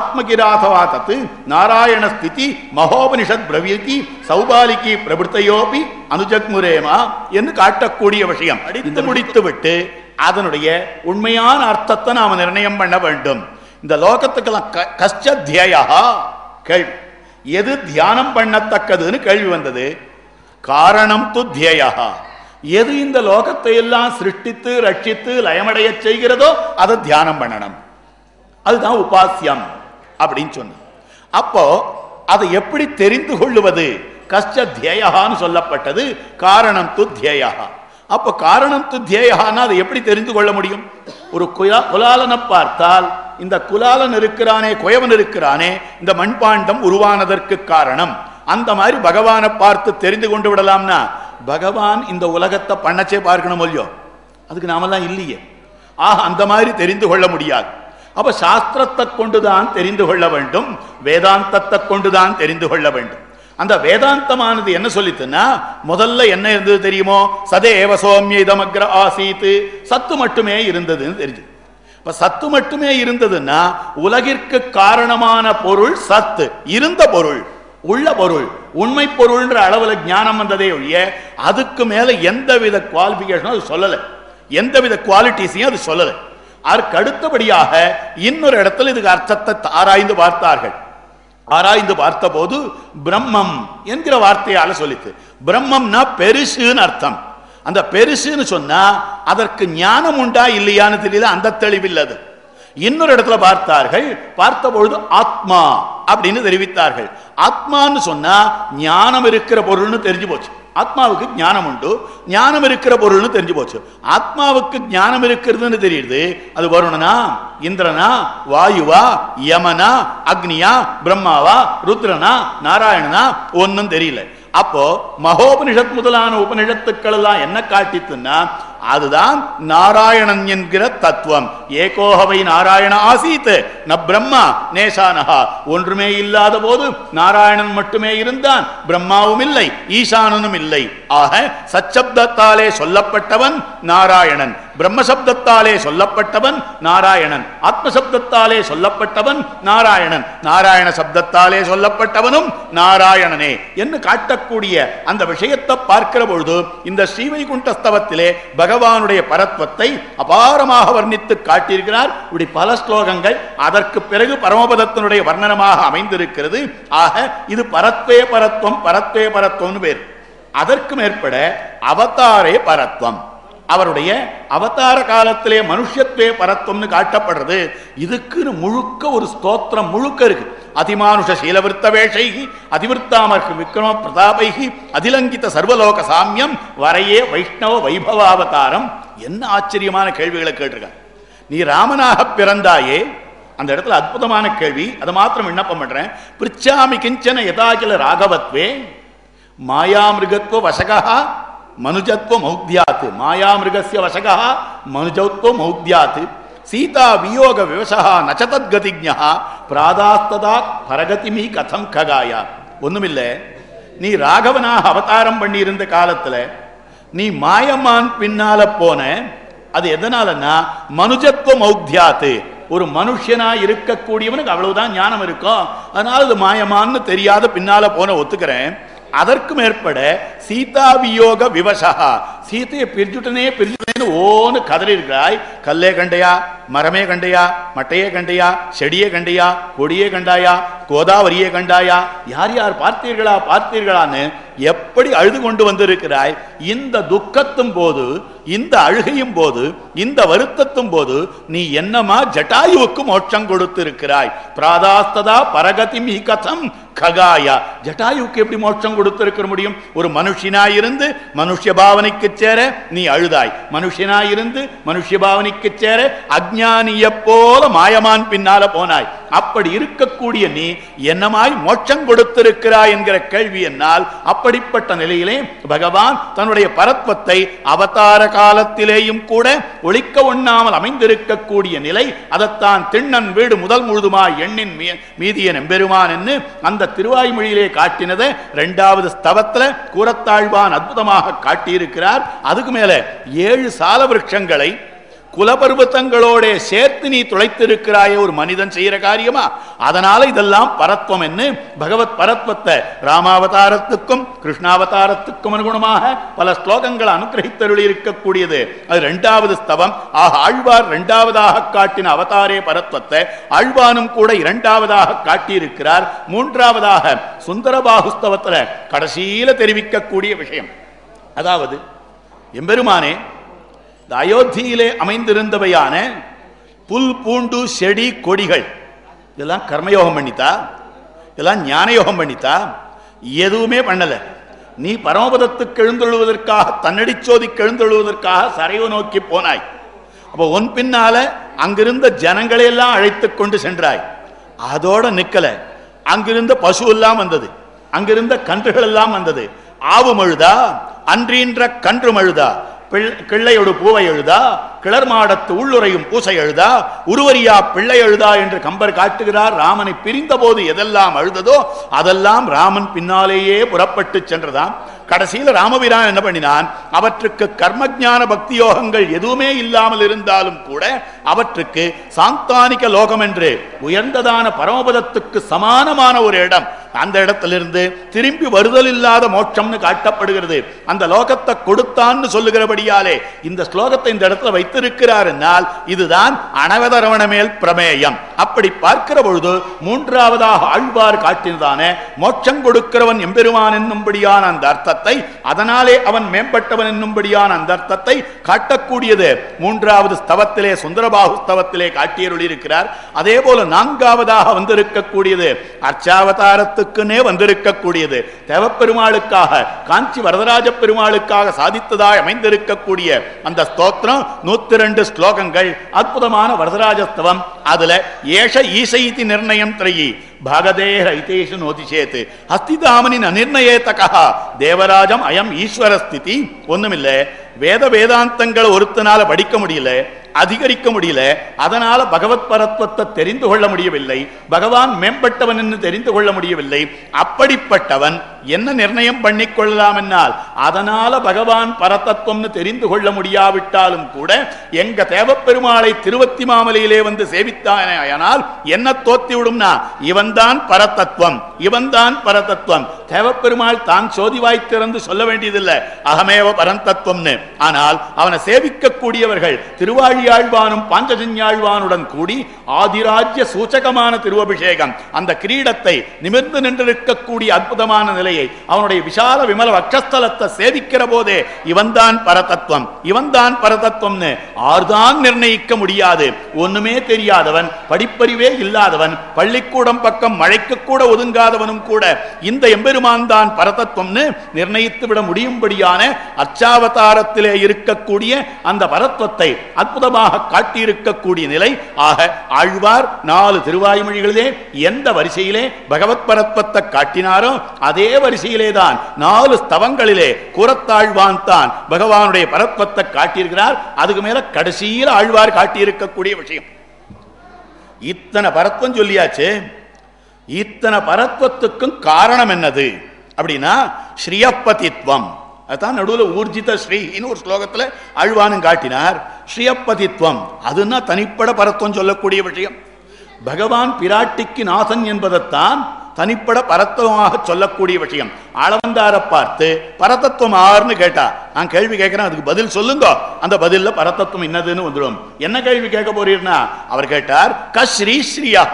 ஆத்மகிராதவா தத்து நாராயண ஸ்திதி மகோபனிஷத் பிரவீதி சௌபாலிகி பிரபுத்தையோபி அனுஜக்முரேமா என்று காட்டக்கூடிய விஷயம் அடித்து முடித்து விட்டு அதனுடைய உண்மையான அர்த்தத்தை நாம நிர்ணயம் பண்ண வேண்டும் இந்த லோகத்துக்கெல்லாம் கஷ்ட தியயா கேள்வி எது தியானம் பண்ணத்தக்கதுன்னு கேள்வி வந்தது காரணம் து தியயா எது இந்த லோகத்தை எல்லாம் சிருஷ்டித்து ரட்சித்து லயமடைய செய்கிறதோ அதை தியானம் பண்ணணும் அதுதான் உபாசியம் அப்படின்னு சொன்ன அப்போ அதை எப்படி தெரிந்து கொள்ளுவது? கஷ்ட தியேயான்னு சொல்லப்பட்டது. காரணம் து தியேயா அப்போ காரணம் து தியேயான்னா அதை எப்படி தெரிந்து கொள்ள முடியும்? ஒரு குலா குலாலனை பார்த்தால் இந்த குலாலன் இருக்கிறானே குயவன் இருக்கிறானே இந்த மண்பாண்டம் உருவானதற்கு காரணம். அந்த மாதிரி பகவானை பார்த்து தெரிந்து கொண்டு விடலாம்னா பகவான் இந்த உலகத்தை பண்ணச்சே பார்க்கணும் இல்லையோ? அதுக்கு நாமெல்லாம் இல்லையே. ஆக அந்த மாதிரி தெரிந்து கொள்ள முடியாது. அப்ப சாஸ்திரத்தை கொண்டுதான் தெரிந்து கொள்ள வேண்டும் வேதாந்தத்தை கொண்டுதான் தெரிந்து கொள்ள வேண்டும். அந்த வேதாந்தமானது என்ன சொல்லித்துன்னா முதல்ல என்ன இருந்தது தெரியுமோ? சதேவ சோமிய இதமக்ர ஆசீத்து சத்து மட்டுமே இருந்ததுன்னு தெரிஞ்சு. இப்ப சத்து மட்டுமே இருந்ததுன்னா உலகிற்கு காரணமான பொருள் சத்து இருந்த பொருள் உள்ள பொருள் உண்மை பொருள்ன்ற அளவுல ஞானம் வந்ததே ஒழிய அதுக்கு மேல எந்தவித குவாலிபிகேஷனும் அது சொல்லல. எந்தவித குவாலிட்டிஸையும் அது சொல்லலை. அதற்கு அடுத்தபடியாக இன்னொரு இடத்துல இதுக்கு அர்த்தத்தை ஆராய்ந்து பார்த்தார்கள். ஆராய்ந்து பார்த்தபோது பிரம்மம் என்கிற வார்த்தையால சொல்லித்து பிரம்மம்னா பெருசுன்னு அர்த்தம். அந்த பெருசுன்னு சொன்னா அதற்கு ஞானம் உண்டா இல்லையான்னு தெரியல அந்த தெளிவில்லது. இன்னொரு இடத்துல பார்த்தார்கள் பார்த்தபொழுது ஆத்மா அப்படின்னு தெரிவித்தார்கள். ஆத்மான்னு சொன்னா ஞானம் இருக்கிற பொருள்னு தெரிஞ்சு போச்சு. ஆத்மாவுக்கு ஞானம் உண்டு. ஞானம் இருக்கிற பொருள்னு தெரிஞ்சு போச்சு. ஆத்மாவுக்கு ஞானம் இருக்கிறதுன்னு தெரியுது. அது வருணனா இந்திரனா வாயுவா யமனா அக்னியா பிரம்மாவா ருத்ரனா நாராயணனா ஒன்னும் தெரியல. அப்போ மகோபனிஷத் முதலான உபனிஷத்துக்கள் எல்லாம் என்ன காட்டித்துன்னா அதுதான் நாராயணன் என்கிற தத்துவம். ஏகோகவை நாராயண ஆசீத். ந பிரம்மா நேசானஹா. ஒன்றுமே இல்லாத போது நாராயணன் மட்டுமே இருந்தான். பிரம்மாவும் இல்லை ஈசானனும் இல்லை. ஆக சச்சப்தத்தாலே சொல்லப்பட்டவன் நாராயணன். பிரம்மசப்தத்தாலே சொல்லப்பட்டவன் நாராயணன். ஆத்மசப்தத்தாலே சொல்லப்பட்டவன் நாராயணன். நாராயண சப்தத்தாலே சொல்லப்பட்டவனும் நாராயணனே என்று காட்டக்கூடிய அந்த விஷயத்தை பார்க்கிற பொழுது இந்த ஸ்ரீவைகுண்டஸ்தவத்திலே பகவானுடைய பரத்வத்தை அபாரமாக வர்ணித்து காட்டியிருக்கிறார். இப்படி பல ஸ்லோகங்கள் அதற்கு பிறகு பரமபதத்தினுடைய வர்ணனமாக அமைந்திருக்கிறது. ஆக இது பரத்வே பரத்வம் பரத்வே பரத்வம்னு பேர். அதற்கு மேற்பட அவதாரே பரத்வம். அவருடைய அவதார காலத்திலே மனுஷத்துவே பரத்துவம்னு காட்டப்படுறது. இதுக்குன்னு முழுக்க ஒரு ஸ்தோத்திரம் முழுக்க இருக்கு. அதிமானுஷ சீலவிருத்த வேஷைகி அதிவிருத்தாமர்க்கு விக்ரம பிரதாபைகி அதிலங்கித சர்வலோக சாமியம் வரையே வைஷ்ணவ வைபவாவதாரம். என்ன ஆச்சரியமான கேள்விகளை கேட்டிருக்காங்க நீ ராமனாக பிறந்தாயே அந்த இடத்துல அற்புதமான கேள்வி அதை மாத்திரம் விண்ணப்பம் பண்றேன். பிரிச்சாமி கிஞ்சன யதாகில ராகவத்வே மாயாமிருகத்துவ வசகா மனுஜத்துவ மௌத்யாத் மாயாமிருகஸ்ய வசகா மனுஜத்துவ மௌத்யாத்து சீதா வியோக விவசா நச்சதத்கதிஜா பிராதாஸ்ததா பரகதிமி கதம் ககாயா. ஒண்ணுமில்லை நீ ராகவனாக அவதாரம் பண்ணியிருந்த காலத்துல நீ மாயமான் பின்னால போன அது எதனாலன்னா மனுஜத்துவ மௌத்யாத்து ஒரு மனுஷனா இருக்கக்கூடியவனுக்கு அவ்வளவுதான் ஞானம் இருக்கும். அதனால அது மாயமான்னு தெரியாத பின்னால போன ஒத்துக்கிறேன். அதற்கு மேற்பட சீதா வியோக விவசா. சீதையை பிரிஞ்சுட்டனே பிரிஞ்சுட்டனே ஓன்னு கதறி இருக்கிறாய். கல்லே கண்டையா மரமே கண்டையா மட்டையே கண்டையா செடியே கண்டையா கொடியே கண்டாயா கோதாவரியே கண்டாயா யார் யார் பார்த்தீர்களா பார்த்தீர்களான்னு எப்படி அழுது கொண்டு வந்திருக்கிறாய்? இந்த துக்கத்தும் போது இந்த அழுகையும் போது இந்த வருத்தத்தும் போது நீ என்னமா ஜட்டாயுவுக்கு மோட்சம் கொடுத்திருக்கிறாய்? பிராதாஸ்ததா பரகதி கதம் ககாயா. ஜட்டாயுவுக்கு எப்படி மோட்சம் கொடுத்திருக்க முடியும்? ஒரு மனுஷனாயிருந்து மனுஷ்ய பாவனைக்கு சேர நீ அழுதாய். மனுஷனாயிருந்து மனுஷ்ய பாவனைக்கு சேர அஜ்ஞானிய போல மாயமான் பின்னால போனாய். அப்படி இருக்கக்கூடிய நீ என்னமாய் மோட்சம் கொடுத்திருக்கிறாய் என்கிற கேள்வி என்னால் அப்படிப்பட்ட நிலையிலே பகவான் தன்னுடைய பரத்வத்தை அவதார காலத்திலேயும் கூட ஒழிக்க ஒண்ணாமல் அமைந்திருக்கக்கூடிய நிலை அதைத்தான் திண்ணன் வீடு முதல் முழுதுமாய் எண்ணின் மீதிய நெம்பெருமான் என்று அந்த திருவாய்மொழியிலே காட்டினதை இரண்டாவது ஸ்தவத்துல கூறத்தாழ்வான் அற்புதமாக காட்டியிருக்கிறார். அதுக்கு மேல ஏழு சால விரட்சங்களை குலபர்வத்தங்களோட சேர்த்து நீ துளைத்திருக்கிறாயே ஒரு மனிதன் செய்யற காரியமா? அதனால இதெல்லாம் பரத்வம் என்று பகவத் பரத்வத்தை ராமாவதாரத்துக்கும் கிருஷ்ணாவதாரத்துக்கும் அனுகுணமாக பல ஸ்லோகங்கள் அனுகிரகித்தருளி இருக்கக்கூடியது. அது இரண்டாவது ஸ்தவம். ஆக ஆழ்வார் இரண்டாவதாக காட்டின அவதாரே பரத்வத்தை ஆழ்வானும் கூட இரண்டாவதாக காட்டியிருக்கிறார். மூன்றாவதாக சுந்தரபாகுஸ்தவத்துல கடைசியில தெரிவிக்கக்கூடிய விஷயம். அதாவது எம்பெருமானே இந்த அயோத்தியிலே அமைந்திருந்தவையான புல் பூண்டு செடி கொடிகள் இதெல்லாம் கர்மயோகம் பண்ணித்தா? இதெல்லாம் ஞானயோகம் பண்ணித்தா? எதுவுமே பண்ணல. நீ பரமபதத்துக்கு எழுந்தொழுவதற்காக தன்னடி சோதிக்கு எழுந்தொழுவதற்காக சரைவு நோக்கி போனாய். அப்போ உன் பின்னால அங்கிருந்த ஜனங்களை எல்லாம் கொண்டு சென்றாய். அதோட நிக்கல. அங்கிருந்த பசு எல்லாம் வந்தது. அங்கிருந்த கன்றுகள் எல்லாம் வந்தது. ஆவு மழுதா? அன்றின்ற கன்று மழுதா? கிள்ளையொடு பூவை எழுதா? கிளர் மாடத்து உள்ளுரையும் பூசை எழுதா? உருவரியா பிள்ளை எழுதா என்று கம்பர் காட்டுகிறார். ராமனை பிரிந்த போது எதெல்லாம் அழுததோ அதெல்லாம் ராமன் பின்னாலேயே புறப்பட்டு சென்றதாம். கடைசியில் ராமபிரான் என்ன பண்ணினான்? அவற்றுக்கு கர்மஞான பக்தி யோகங்கள் எதுவுமே இல்லாமல் இருந்தாலும் கூட அவற்றுக்கு சாந்தானிக லோகம் என்று உயர்ந்ததான பரமபதத்துக்கு சமானமான ஒரு இடம். அந்த இடத்திலிருந்து திரும்பி வருதல் இல்லாத மோட்சம்னு காட்டப்படுகிறது. அந்த லோகத்தை கொடுத்தான்னு சொல்லுகிறபடியாலே இந்த ஸ்லோகத்தை இந்த இடத்துல வைத்திருக்கிறார் என்னால் இதுதான் அனவதரவண மேல் பிரமேயம். அப்படி பார்க்கிற பொழுது மூன்றாவதாக ஆழ்வார் காட்டினதான மோட்சம் கொடுக்கிறவன் எம்பெருமான் என்னும்படியான அந்த அர்த்தத்தை அதனாலே அவன் மேம்பட்டவன் என்னும்படியான அந்த அர்த்தத்தை காட்டக்கூடியது. மூன்றாவது ஸ்தவத்திலே சுந்தரபாகு ஸ்தவத்திலே காட்டியருள் இருக்கிறார் அதே போல நான்காவதாக வந்திருக்கக்கூடியது. அர்ச்சாவதாரத்துக்குன்னே வந்திருக்கக்கூடியது. தேவப்பெருமாளுக்காக காஞ்சி வரதராஜ பெருமாளுக்காக சாதித்ததாய் அமைந்திருக்கக்கூடிய அந்த ஸ்தோத்திரம் நூத்தி ரெண்டு ஸ்லோகங்கள். அற்புதமான வரதராஜஸ்தவம் அதுல ஏஷ ஈசைதி நிர்ணயம் திரையி. భాగదేహ హితేషు నోతి చేత్ ಹಸ್ತಿಧಾಮನಿನ ನಿರ್ಣಯೇತಕಃ ದೇವರಾಜಂ ಅಯಂ ಈಶ್ವರ ಸ್ಥಿತಿ ಒನ್ನುಮಿಲ್ಲೆ வேத வேதாந்தங்களை ஒருத்தனால படிக்க முடியல அதிகரிக்க முடியல அதனால பகவத் பரத்வத்தை தெரிந்து கொள்ள முடியவில்லை பகவான் மேம்பட்டவன் என்று தெரிந்து கொள்ள முடியவில்லை அப்படிப்பட்டவன் என்ன நிர்ணயம் பண்ணி கொள்ளலாம் என்னால் அதனால பகவான் பரதத்துவம்னு தெரிந்து கொள்ள முடியாவிட்டாலும் கூட எங்க தேவப்பெருமாளை திருவத்தி மாமலையிலே வந்து சேவித்தானே ஆனால் என்ன தோத்தி விடும்னா இவன்தான் பரதத்துவம் இவன்தான் பரதத்துவம் தேவப்பெருமாள் தான் சோதிவாய் திறந்து சொல்ல வேண்டியதில்லை. அகமேவ பரந்தத்துவம்னு. ஆனால் அவனை சேவிக்கக்கூடியவர்கள் திருவாழியாழ்வானும் பாஞ்சஜன்யாழ்வானுடன் கூடி ஆதிராஜ்ய சூச்சகமான திருவபிஷேகம். அந்த கிரீடத்தை நிமிர்ந்து நின்றிருக்கக்கூடிய அற்புதமான நிலையை அவனுடைய விசால விமல வட்சஸ்தலத்தை சேவிக்கிற போதே இவன்தான் பரதத்துவம். இவன்தான் பரதத்துவம்னு ஆர்தான் நிர்ணயிக்க முடியாது. ஒண்ணுமே தெரியாதவன் படிப்பறிவே இல்லாதவன் பள்ளிக்கூடம் பக்கம் மழைக்கு கூட ஒதுங்காதவனும் கூட இந்த எம்பெரு எம்பெருமான் தான் பரதத்துவம்னு நிர்ணயித்து விட முடியும்படியான அச்சாவதாரத்திலே இருக்கக்கூடிய அந்த பரத்வத்தை அற்புதமாக காட்டியிருக்கக்கூடிய நிலை. ஆக ஆழ்வார் நாலு திருவாய்மொழிகளிலே எந்த வரிசையிலே பகவத் பரத்வத்தை காட்டினாரோ அதே வரிசையிலே தான் நாலு ஸ்தவங்களிலே கூறத்தாழ்வான் தான் பகவானுடைய பரத்வத்தை காட்டியிருக்கிறார். அதுக்கு மேல கடைசியில் ஆழ்வார் காட்டியிருக்கக்கூடிய விஷயம். இத்தனை பரத்வம் சொல்லியாச்சு. இத்தனை பரத்வத்துக்கும் காரணம் என்னது? அப்படின்னா ஸ்ரீயப்பதித்வம். அதுதான் நடுவில் ஊர்ஜித ஸ்ரீன்னு ஒரு ஸ்லோகத்துல அழ்வானும் காட்டினார். ஸ்ரீயப்பதித்வம். அதுன்னா தனிப்பட பரத்துவம் சொல்லக்கூடிய விஷயம். பகவான் பிராட்டிக்கு நாதன் என்பதைத்தான் தனிப்பட பரத்துவமாக சொல்லக்கூடிய விஷயம். அளவந்தார பார்த்து பரதத்துவம் ஆறுன்னு கேட்டா நான் கேள்வி கேட்கிறேன் அதுக்கு பதில் சொல்லுங்க. அந்த பதில்ல பரதத்துவம் என்னதுன்னு வந்துடும். என்ன கேள்வி கேட்க போறீர்னா அவர் கேட்டார் க ஸ்ரீ ஸ்ரீயா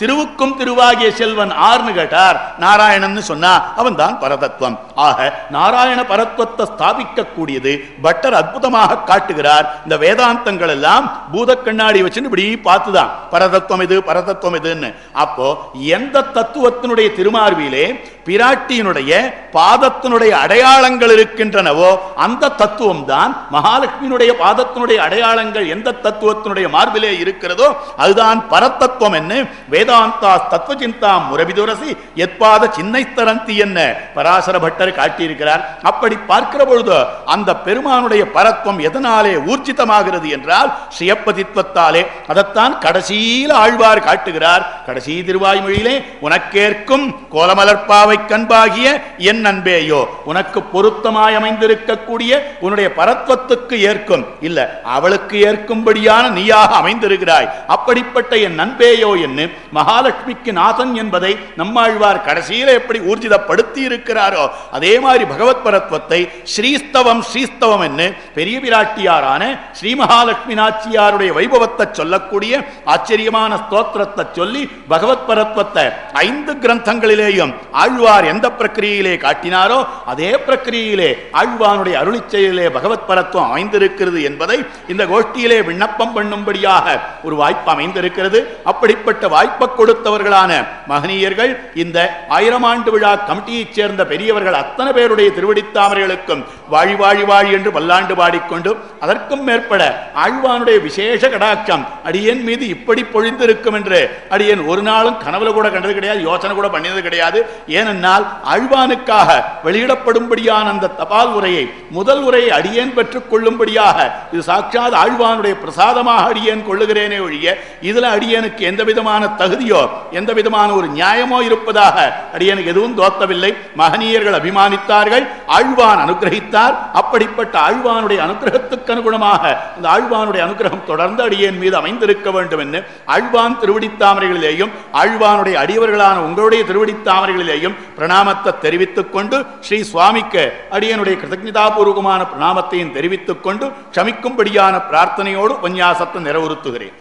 திருவுக்கும் திருவாகிய செல்வன் ஆர்னு கேட்டார் நாராயணன் சொன்னா அவன் தான் பரதத்துவம். ஆக நாராயண பரத்வத்தை ஸ்தாபிக்க கூடியது பட்டர் அற்புதமாக காட்டுகிறார். இந்த வேதாந்தங்கள் எல்லாம் பூத கண்ணாடி வச்சுன்னு இப்படி பார்த்துதான். பரதத்துவம் இது பரதத்துவம் இதுன்னு அப்போ எந்த தத்துவத்தினுடைய திருமார்பிலே பிராட்டியினுடைய பாதத்தினுடைய அடையாளங்கள் இருக்கின்றனவோ அந்த தத்துவம் தான் மகாலட்சுமியினுடைய பாதத்தினுடைய அடையாளங்கள் எந்த தத்துவத்தினுடைய மார்பிலே இருக்கிறதோ அதுதான் பரத்தத்துவம் என்ன? வேதாந்தா தத்துவ சிந்தா முரபிதுரசி எத்பாத சின்னைத்தரந்தி என்ன? பராசர பட்டர் காட்டியிருக்கிறார். அப்படி பார்க்கிற பொழுது அந்த பெருமானுடைய பரத்துவம் எதனாலே ஊர்ஜிதமாகிறது என்றால் சுயப்பதித்வத்தாலே அதைத்தான் கடைசியில் ஆழ்வார் காட்டுகிறார். கடைசி திருவாய்மொழியிலே உனக்கேற்கும் கோலமலர்பாவை கண்பாகிய என் அன்பேயோ உனக்கு பொருத்தமாய் அமைந்திருக்க இருக்கக்கூடிய உன்னுடைய பரத்வத்துக்கு ஏற்கும். இல்ல அவளுக்கு ஏற்கும்படியான நீயாக அமைந்திருக்கிறாய். அப்படிப்பட்ட என் நண்பேயோ என்று மகாலட்சுமிக்கு நாசன் என்பதை நம்மாழ்வார் கடைசியில எப்படி ஊர்ஜிதப்படுத்தி இருக்கிறாரோ அதே மாதிரி பகவத் பரத்வத்தை ஸ்ரீஸ்தவம் ஸ்ரீஸ்தவம் என்று பெரிய பிராட்டியாரான ஸ்ரீ மகாலட்சுமி நாச்சியாருடைய வைபவத்தை சொல்லக்கூடிய ஆச்சரியமான ஸ்தோத்திரத்தை சொல்லி பகவத் பரத்வத்தை ஐந்து கிரந்தங்களிலேயும் ஆழ்வார் எந்த பிரக்கிரியிலே காட்டினாரோ அதே பிரக்கிரியிலே ஆழ்வானுடைய அருளிச்செயலிலே பகவத் பரத்துவம் அமைந்திருக்கிறது என்பதை இந்த கோஷ்டியிலே விண்ணப்பம் பண்ணும்படியாக ஒரு வாய்ப்பு அமைந்திருக்கிறது. அப்படிப்பட்ட வாய்ப்பை கொடுத்தவர்களான மகனீயர்கள் இந்த ஆயிரம் ஆண்டு விழா கமிட்டியைச் சேர்ந்த பெரியவர்கள் அத்தனை பேருடைய திருவடித்தாமரைகளுக்கும் வாழி வாழி வாழி என்று பல்லாண்டு பாடிக்கொண்டு அதற்கும் மேற்பட ஆழ்வானுடைய விசேஷ கடாட்சம் அடியேன் மீது இப்படி பொழிந்திருக்கும் என்று அடியேன் ஒரு நாளும் கனவுல கூட கண்டது கிடையாது யோசனை கூட பண்ணியது கிடையாது. ஏனென்றால் ஆழ்வானுக்காக வெளியிடப்படும்படியான அந்த தபால் உரையை முதல் உரை அடியேன் பெற்றுக் கொள்ளும்படியாக இது சாட்சாத் ஆழ்வானுடைய பிரசாதமாக அடியேன் கொள்ளுகிறேனே ஒழிய இதுல அடியேனுக்கு எந்த விதமான தகுதியோ எந்த விதமான ஒரு நியாயமோ இருப்பதாக அடியேனுக்கு எதுவும் தோத்தவில்லை. மகனீயர்கள் அபிமானித்தார்கள் ஆழ்வான் அனுகிரகித்தார். அப்படிப்பட்ட ஆழ்வானுடைய அனுகிரகத்துக்கு அனுகுணமாக இந்த ஆழ்வானுடைய அனுகிரகம் தொடர்ந்து அடியேன் மீது அமைந்திருக்க வேண்டும் என்று ஆழ்வான் திருவடித்தாமரைகளிலேயும் ஆழ்வானுடைய அடியவர்களான உங்களுடைய திருவடித்தாமரைகளிலேயும் பிரணாமத்தை தெரிவித்துக் கொண்டு ஸ்ரீ சுவாமிக்கு அடியனுடைய கிருதஜதாபூர்வமான பிரணாமத்தையும் தெரிவித்துக் கொண்டு க்ஷமிக்கும்படியான பிரார்த்தனையோடு உபன்யாசத்தை நிறைவுறுத்துகிறேன்.